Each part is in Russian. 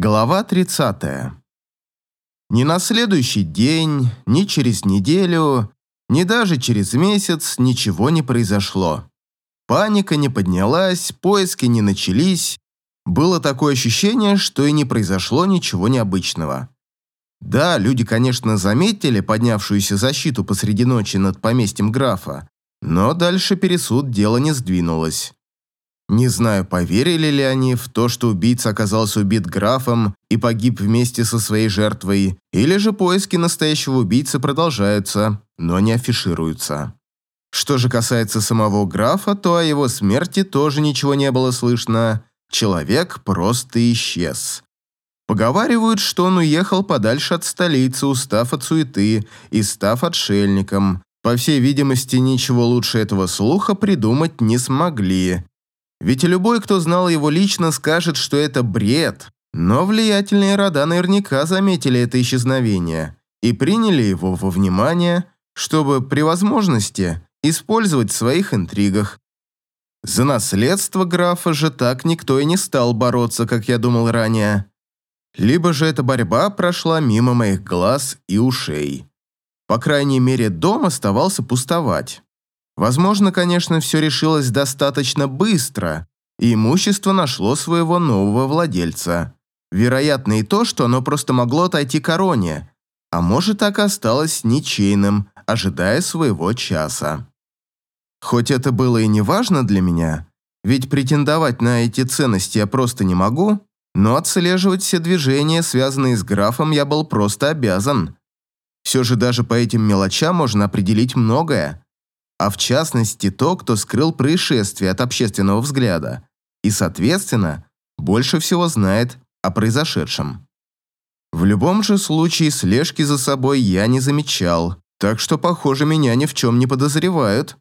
Глава 30. Ни на следующий день, ни через неделю, ни даже через месяц ничего не произошло. Паника не поднялась, поиски не начались. Было такое ощущение, что и не произошло ничего необычного. Да, люди, конечно, заметили поднявшуюся защиту посреди ночи над поместьем графа, но дальше пересуд дела не сдвинулось. Не знаю, поверили ли они в то, что убийца оказался убит графом и погиб вместе со своей жертвой, или же поиски настоящего убийцы продолжаются, но не афишируются. Что же касается самого графа, то о его смерти тоже ничего не было слышно. Человек просто исчез. Поговаривают, что он уехал подальше от столицы, устав от суеты и став отшельником. По всей видимости, ничего лучше этого слуха придумать не смогли, ведь любой, кто знал его лично, скажет, что это бред. Но влиятельные рода наверняка заметили это исчезновение и приняли его во внимание, чтобы при возможности использовать в своих интригах. За наследство графа же так никто и не стал бороться, как я думал ранее. Либо же эта борьба прошла мимо моих глаз и ушей. По крайней мере, дом оставался пустовать. Возможно, конечно, все решилось достаточно быстро, и имущество нашло своего нового владельца. Вероятно и то, что оно просто могло отойти короне, а может так и осталось ничейным, ожидая своего часа. Хоть это было и не важно для меня, ведь претендовать на эти ценности я просто не могу, но отслеживать все движения, связанные с графом, я был просто обязан. Все же даже по этим мелочам можно определить многое а в частности то, кто скрыл происшествие от общественного взгляда и, соответственно, больше всего знает о произошедшем. В любом же случае слежки за собой я не замечал, так что, похоже, меня ни в чем не подозревают.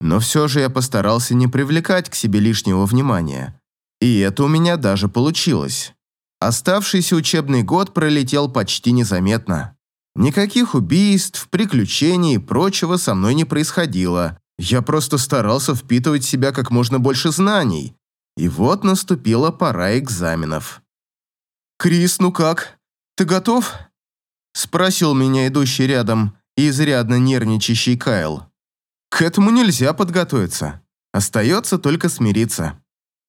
Но все же я постарался не привлекать к себе лишнего внимания. И это у меня даже получилось. Оставшийся учебный год пролетел почти незаметно. Никаких убийств, приключений и прочего со мной не происходило. Я просто старался впитывать в себя как можно больше знаний. И вот наступила пора экзаменов. «Крис, ну как? Ты готов?» Спросил меня идущий рядом и изрядно нервничащий Кайл. «К этому нельзя подготовиться. Остается только смириться.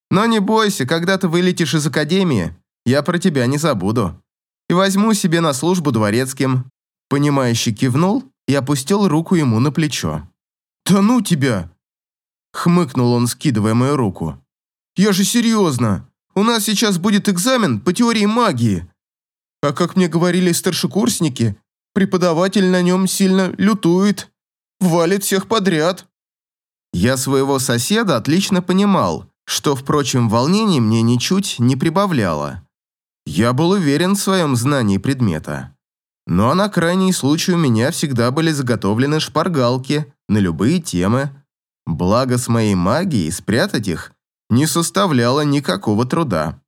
Но не бойся, когда ты вылетишь из академии, я про тебя не забуду. И возьму себе на службу дворецким. Понимающий кивнул и опустил руку ему на плечо. «Да ну тебя!» Хмыкнул он, скидывая мою руку. «Я же серьезно! У нас сейчас будет экзамен по теории магии. А как мне говорили старшекурсники, преподаватель на нем сильно лютует, валит всех подряд». Я своего соседа отлично понимал, что, впрочем, волнение мне ничуть не прибавляло. Я был уверен в своем знании предмета. Но на крайний случай у меня всегда были заготовлены шпаргалки на любые темы. Благо с моей магией спрятать их не составляло никакого труда.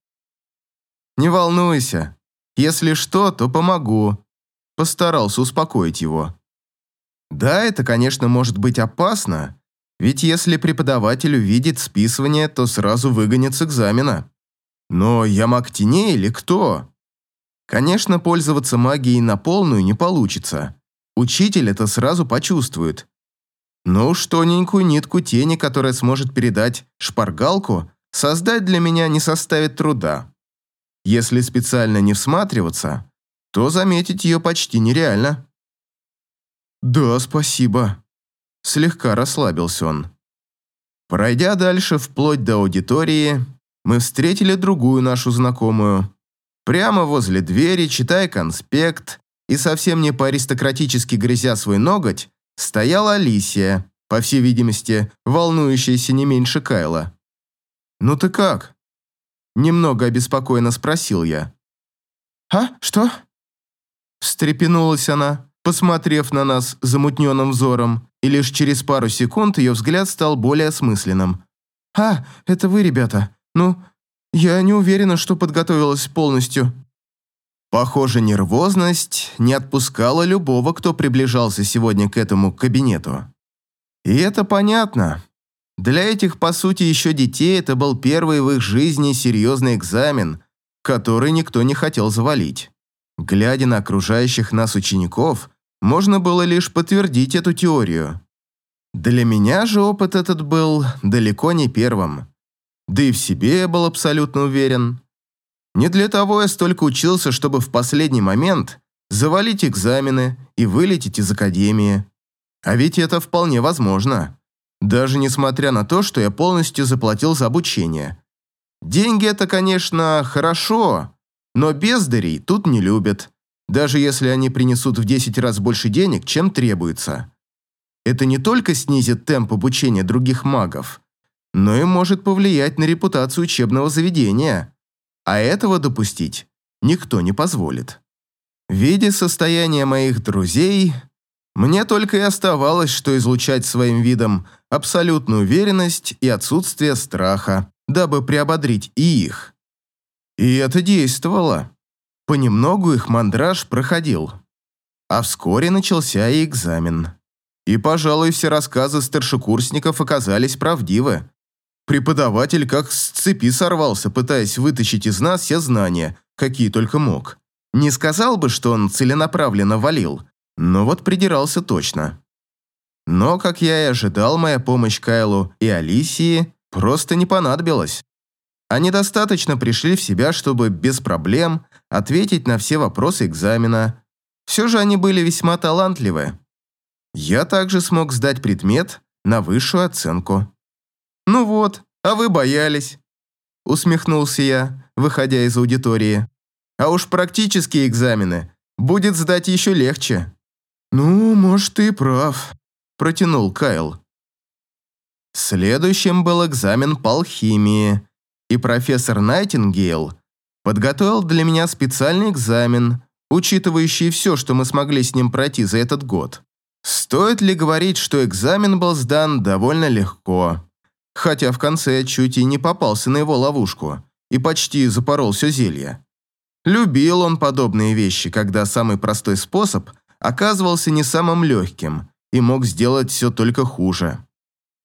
«Не волнуйся. Если что, то помогу», – постарался успокоить его. «Да, это, конечно, может быть опасно, ведь если преподаватель увидит списывание, то сразу выгонит с экзамена. Но я маг теней или кто? Конечно, пользоваться магией на полную не получится. Учитель это сразу почувствует. Но уж тоненькую нитку тени, которая сможет передать шпаргалку, создать для меня не составит труда. Если специально не всматриваться, то заметить ее почти нереально. «Да, спасибо», – слегка расслабился он. Пройдя дальше вплоть до аудитории, мы встретили другую нашу знакомую, Прямо возле двери, читая конспект и совсем не по-аристократически грызя свой ноготь, стояла Алисия, по всей видимости, волнующаяся не меньше Кайла. «Ну ты как?» Немного обеспокоенно спросил я. «А, что?» Встрепенулась она, посмотрев на нас замутненным взором, и лишь через пару секунд ее взгляд стал более осмысленным. «А, это вы, ребята. Ну, я не уверена, что подготовилась полностью». Похоже, нервозность не отпускала любого, кто приближался сегодня к этому кабинету. И это понятно. Для этих, по сути, еще детей это был первый в их жизни серьезный экзамен, который никто не хотел завалить. Глядя на окружающих нас учеников, можно было лишь подтвердить эту теорию. Для меня же опыт этот был далеко не первым. Да и в себе я был абсолютно уверен. Не для того я столько учился, чтобы в последний момент завалить экзамены и вылететь из академии. А ведь это вполне возможно. Даже несмотря на то, что я полностью заплатил за обучение. Деньги это, конечно, хорошо, но бездарей тут не любят, даже если они принесут в 10 раз больше денег, чем требуется. Это не только снизит темп обучения других магов, но и может повлиять на репутацию учебного заведения, а этого допустить никто не позволит. Видя состояние моих друзей, мне только и оставалось, что излучать своим видом абсолютную уверенность и отсутствие страха, дабы приободрить и их. И это действовало. Понемногу их мандраж проходил. А вскоре начался и экзамен. И, пожалуй, все рассказы старшекурсников оказались правдивы. Преподаватель как с цепи сорвался, пытаясь вытащить из нас все знания, какие только мог. Не сказал бы, что он целенаправленно валил, но вот придирался точно. Но, как я и ожидал, моя помощь Кайлу и Алисии просто не понадобилась. Они достаточно пришли в себя, чтобы без проблем ответить на все вопросы экзамена. Все же они были весьма талантливы. Я также смог сдать предмет на высшую оценку. «Ну вот, а вы боялись», — усмехнулся я, выходя из аудитории. «А уж практические экзамены будет сдать еще легче». «Ну, может, ты прав», — протянул Кайл. Следующим был экзамен по алхимии, и профессор Найтингейл подготовил для меня специальный экзамен, учитывающий все, что мы смогли с ним пройти за этот год. Стоит ли говорить, что экзамен был сдан довольно легко, хотя в конце чуть и не попался на его ловушку и почти запорол все зелье. Любил он подобные вещи, когда самый простой способ оказывался не самым легким и мог сделать все только хуже.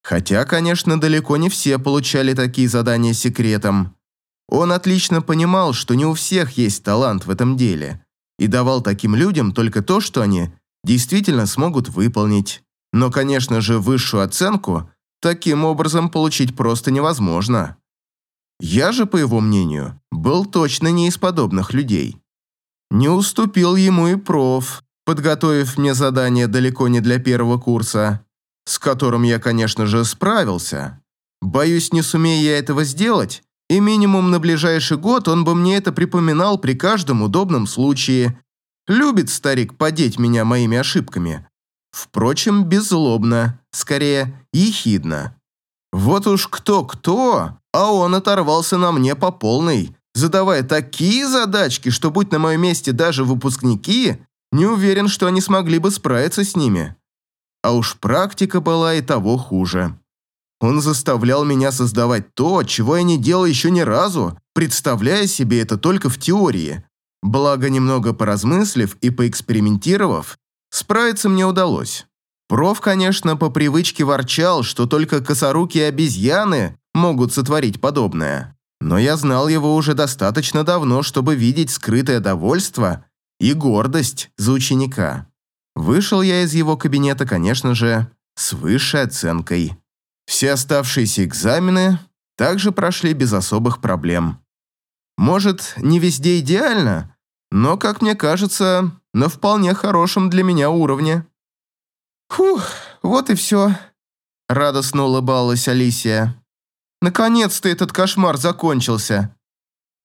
Хотя, конечно, далеко не все получали такие задания секретом. Он отлично понимал, что не у всех есть талант в этом деле, и давал таким людям только то, что они действительно смогут выполнить. Но, конечно же, высшую оценку таким образом получить просто невозможно. Я же, по его мнению, был точно не из подобных людей. Не уступил ему и проф, подготовив мне задание далеко не для первого курса, с которым я, конечно же, справился. Боюсь, не сумея я этого сделать, и минимум на ближайший год он бы мне это припоминал при каждом удобном случае. Любит старик подеть меня моими ошибками. Впрочем, беззлобно, скорее, ехидно. Вот уж кто-кто, а он оторвался на мне по полной, задавая такие задачки, что будь на моем месте даже выпускники, не уверен, что они смогли бы справиться с ними. А уж практика была и того хуже. Он заставлял меня создавать то, чего я не делал еще ни разу, представляя себе это только в теории. Благо, немного поразмыслив и поэкспериментировав, справиться мне удалось. Проф, конечно, по привычке ворчал, что только косорукие обезьяны могут сотворить подобное. Но я знал его уже достаточно давно, чтобы видеть скрытое довольство и гордость за ученика. Вышел я из его кабинета, конечно же, с высшей оценкой. Все оставшиеся экзамены также прошли без особых проблем. Может, не везде идеально, но, как мне кажется, на вполне хорошем для меня уровне. «Фух, вот и все», — радостно улыбалась Алисия. «Наконец-то этот кошмар закончился.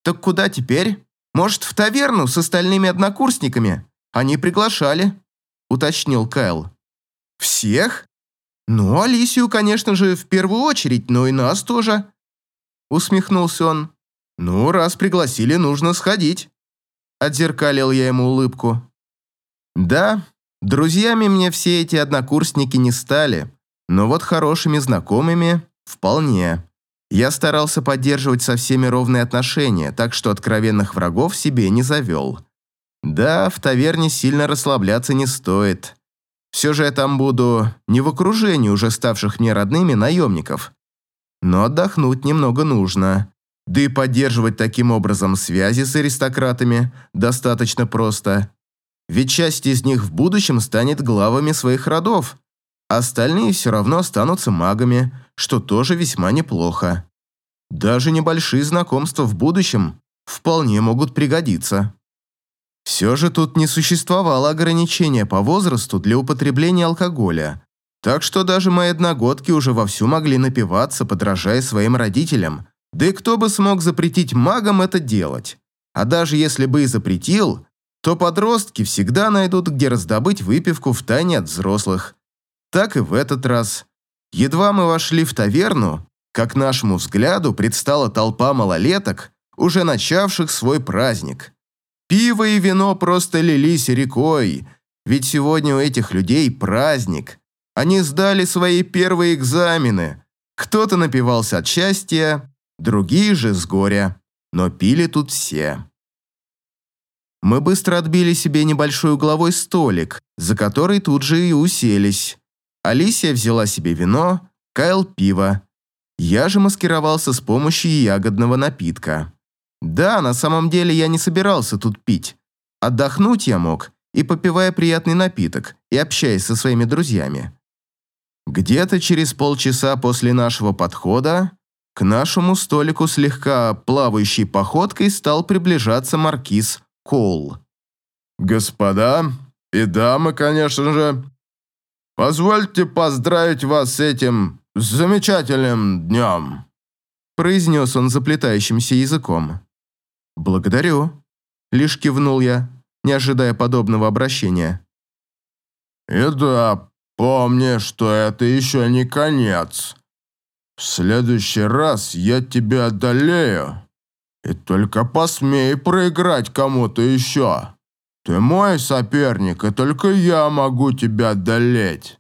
Так куда теперь?» Может, в таверну с остальными однокурсниками? Они приглашали», — уточнил Кайл. «Всех? Ну, Алисию, конечно же, в первую очередь, но и нас тоже», — усмехнулся он. «Ну, раз пригласили, нужно сходить», — отзеркалил я ему улыбку. «Да, друзьями мне все эти однокурсники не стали, но вот хорошими знакомыми вполне». Я старался поддерживать со всеми ровные отношения, так что откровенных врагов себе не завел. Да, в таверне сильно расслабляться не стоит. Все же я там буду не в окружении уже ставших мне родными наемников. Но отдохнуть немного нужно. Да и поддерживать таким образом связи с аристократами достаточно просто. Ведь часть из них в будущем станет главами своих родов, а остальные все равно останутся магами, что тоже весьма неплохо. Даже небольшие знакомства в будущем вполне могут пригодиться. Все же тут не существовало ограничения по возрасту для употребления алкоголя, так что даже мои одногодки уже вовсю могли напиваться, подражая своим родителям. Да и кто бы смог запретить магам это делать? А даже если бы и запретил, то подростки всегда найдут, где раздобыть выпивку в тайне от взрослых. Так и в этот раз. Едва мы вошли в таверну, как нашему взгляду предстала толпа малолеток, уже начавших свой праздник. Пиво и вино просто лились рекой, ведь сегодня у этих людей праздник. Они сдали свои первые экзамены. Кто-то напивался от счастья, другие же с горя, но пили тут все. Мы быстро отбили себе небольшой угловой столик, за который тут же и уселись. Алисия взяла себе вино, Кайл – пиво. Я же маскировался с помощью ягодного напитка. Да, на самом деле я не собирался тут пить. Отдохнуть я мог, и попивая приятный напиток, и общаясь со своими друзьями. Где-то через полчаса после нашего подхода к нашему столику слегка плавающей походкой стал приближаться маркиз Коул. «Господа и дамы, конечно же, позвольте поздравить вас с этим замечательным днем», произнес он заплетающимся языком. «Благодарю», — лишь кивнул я, не ожидая подобного обращения. «И да, помни, что это еще не конец. В следующий раз я тебя одолею, и только посмей проиграть кому-то еще. Ты мой соперник, и только я могу тебя одолеть»,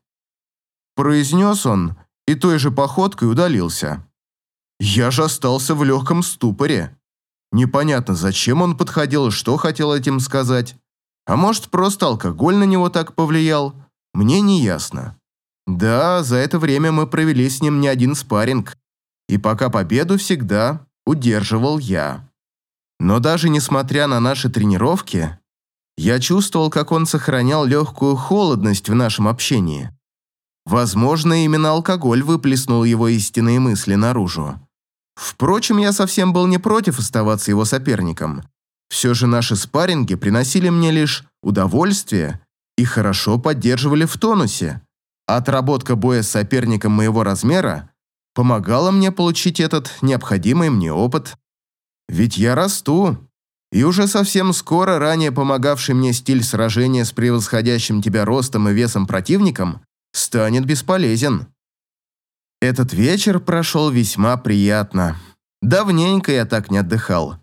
произнес он и той же походкой удалился. Я же остался в легком ступоре. Непонятно, зачем он подходил и что хотел этим сказать. А может, просто алкоголь на него так повлиял? Мне не ясно. Да, за это время мы провели с ним не один спарринг. И пока победу всегда удерживал я. Но даже несмотря на наши тренировки, я чувствовал, как он сохранял легкую холодность в нашем общении. Возможно, именно алкоголь выплеснул его истинные мысли наружу. Впрочем, я совсем был не против оставаться его соперником. Все же наши спарринги приносили мне лишь удовольствие и хорошо поддерживали в тонусе. Отработка боя с соперником моего размера помогала мне получить этот необходимый мне опыт. Ведь я расту, и уже совсем скоро ранее помогавший мне стиль сражения с превосходящим тебя ростом и весом противником станет бесполезен. Этот вечер прошел весьма приятно. Давненько я так не отдыхал.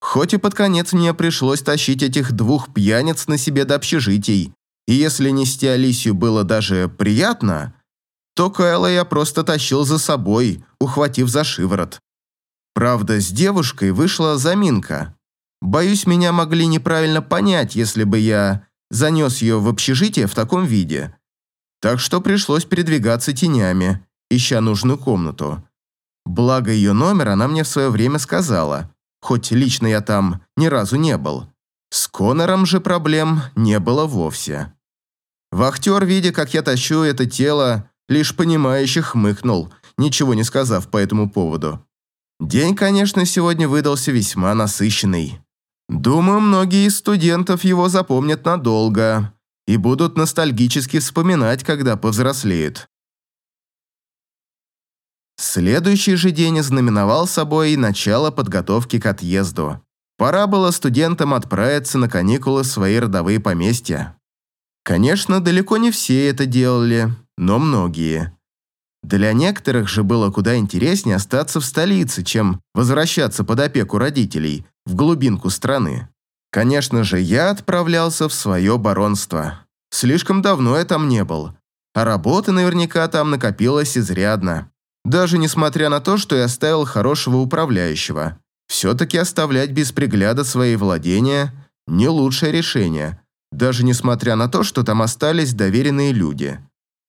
Хоть и под конец мне пришлось тащить этих двух пьяниц на себе до общежитий, и если нести Алисию было даже приятно, то Кайла я просто тащил за собой, ухватив за шиворот. Правда, с девушкой вышла заминка. Боюсь, меня могли неправильно понять, если бы я занес ее в общежитие в таком виде. Так что пришлось передвигаться тенями ища нужную комнату. Благо ее номер она мне в свое время сказала, хоть лично я там ни разу не был. С Конором же проблем не было вовсе. Вахтер, видя, как я тащу это тело, лишь понимающе хмыкнул, ничего не сказав по этому поводу. День, конечно, сегодня выдался весьма насыщенный. Думаю, многие из студентов его запомнят надолго и будут ностальгически вспоминать, когда повзрослеют. Следующий же день знаменовал собой начало подготовки к отъезду. Пора было студентам отправиться на каникулы в свои родовые поместья. Конечно, далеко не все это делали, но многие. Для некоторых же было куда интереснее остаться в столице, чем возвращаться под опеку родителей в глубинку страны. Конечно же, я отправлялся в свое баронство. Слишком давно я там не был, а работы наверняка там накопилось изрядно. Даже несмотря на то, что я оставил хорошего управляющего. Все-таки оставлять без пригляда свои владения – не лучшее решение, даже несмотря на то, что там остались доверенные люди.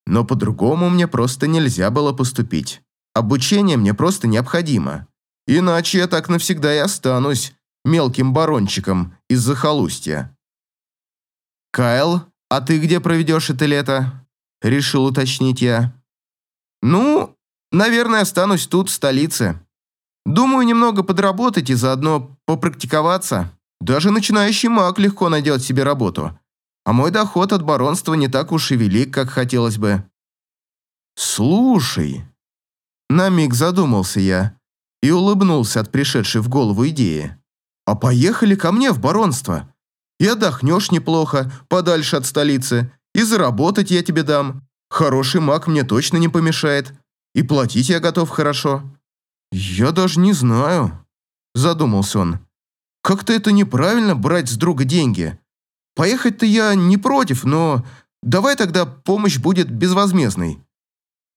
Но по-другому мне просто нельзя было поступить. Обучение мне просто необходимо. Иначе я так навсегда и останусь мелким барончиком из захолустья. «Кайл, а ты где проведешь это лето?» – решил уточнить я. «Ну, наверное, останусь тут, в столице. Думаю, немного подработать и заодно попрактиковаться. Даже начинающий маг легко найдет себе работу. А мой доход от баронства не так уж и велик, как хотелось бы». «Слушай...» На миг задумался я и улыбнулся от пришедшей в голову идеи. «А поехали ко мне в баронство. И отдохнешь неплохо, подальше от столицы, и заработать я тебе дам. Хороший маг мне точно не помешает. И платить я готов хорошо». «Я даже не знаю», – задумался он. «Как-то это неправильно брать с друга деньги. Поехать-то я не против, но давай тогда помощь будет безвозмездной».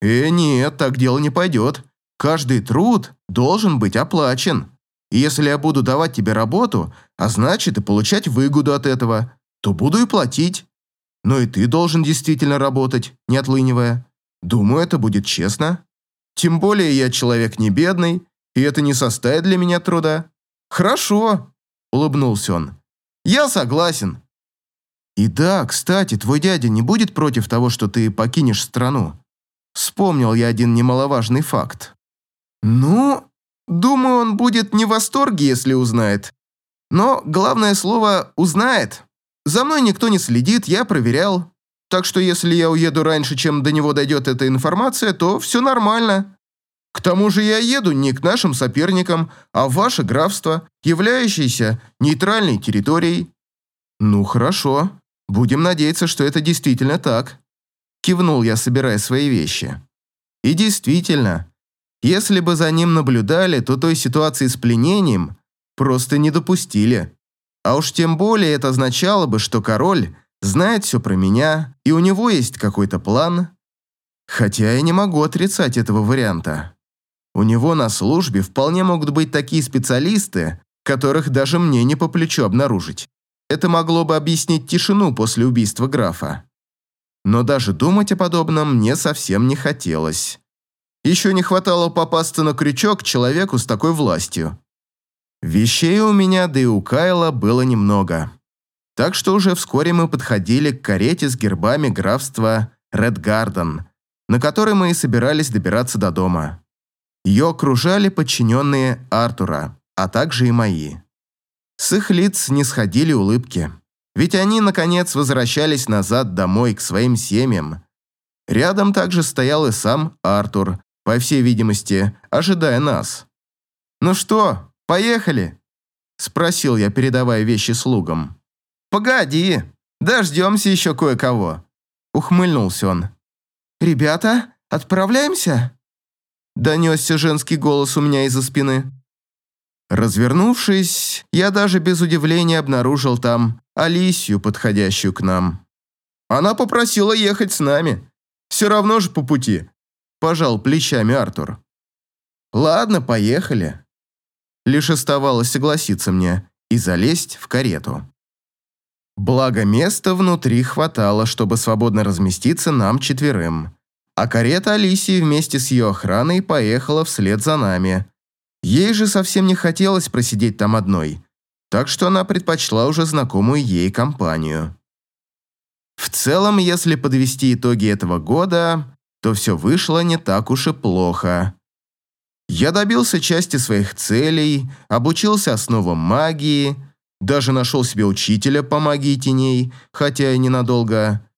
«Э, нет, так дело не пойдет. Каждый труд должен быть оплачен. Если я буду давать тебе работу, а значит и получать выгоду от этого, то буду и платить. Но и ты должен действительно работать, не отлынивая. Думаю, это будет честно. Тем более я человек не бедный, и это не составит для меня труда. Хорошо, улыбнулся он. Я согласен. И да, кстати, твой дядя не будет против того, что ты покинешь страну. Вспомнил я один немаловажный факт. Ну, думаю, он будет не в восторге, если узнает. Но главное слово «узнает». За мной никто не следит, я проверял. Так что если я уеду раньше, чем до него дойдет эта информация, то все нормально. К тому же я еду не к нашим соперникам, а в ваше графство, являющееся нейтральной территорией. Ну хорошо, будем надеяться, что это действительно так. Кивнул я, собирая свои вещи. И действительно, если бы за ним наблюдали, то той ситуации с пленением просто не допустили. А уж тем более это означало бы, что король знает все про меня, и у него есть какой-то план. Хотя я не могу отрицать этого варианта. У него на службе вполне могут быть такие специалисты, которых даже мне не по плечу обнаружить. Это могло бы объяснить тишину после убийства графа. Но даже думать о подобном мне совсем не хотелось. Еще не хватало попасться на крючок человеку с такой властью. Вещей у меня, да и у Кайла было немного. Так что уже вскоре мы подходили к карете с гербами графства Редгарден, на которой мы и собирались добираться до дома. Ее окружали подчиненные Артура, а также и мои. С их лиц не сходили улыбки, ведь они, наконец, возвращались назад домой к своим семьям. Рядом также стоял и сам Артур, по всей видимости, ожидая нас. «Ну что, Поехали?» – спросил я, передавая вещи слугам. «Погоди, дождемся еще кое-кого», – ухмыльнулся он. «Ребята, отправляемся?» – донесся женский голос у меня из-за спины. Развернувшись, я даже без удивления обнаружил там Алисию, подходящую к нам. Она попросила ехать с нами. Все равно же по пути. Пожал плечами Артур. Ладно, поехали. Лишь оставалось согласиться мне и залезть в карету. Благо места внутри хватало, чтобы свободно разместиться нам четверым. А карета Алисии вместе с ее охраной поехала вслед за нами. Ей же совсем не хотелось просидеть там одной, так что она предпочла уже знакомую ей компанию. В целом, если подвести итоги этого года, то все вышло не так уж и плохо. Я добился части своих целей, обучился основам магии, даже нашел себе учителя по магии теней, хотя и ненадолго.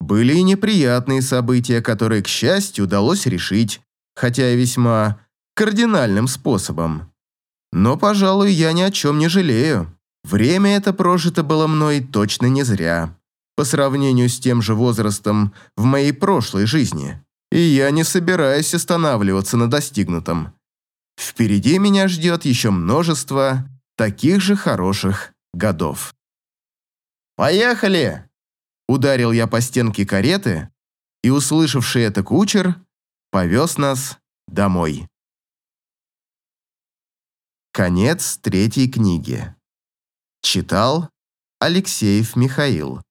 Были и неприятные события, которые, к счастью, удалось решить, хотя и весьма кардинальным способом. Но, пожалуй, я ни о чем не жалею. Время это прожито было мной точно не зря, по сравнению с тем же возрастом в моей прошлой жизни и я не собираюсь останавливаться на достигнутом. Впереди меня ждет еще множество таких же хороших годов. «Поехали!» Ударил я по стенке кареты, и, услышавший это кучер, повез нас домой. Конец третьей книги. Читал Алексеев Михаил.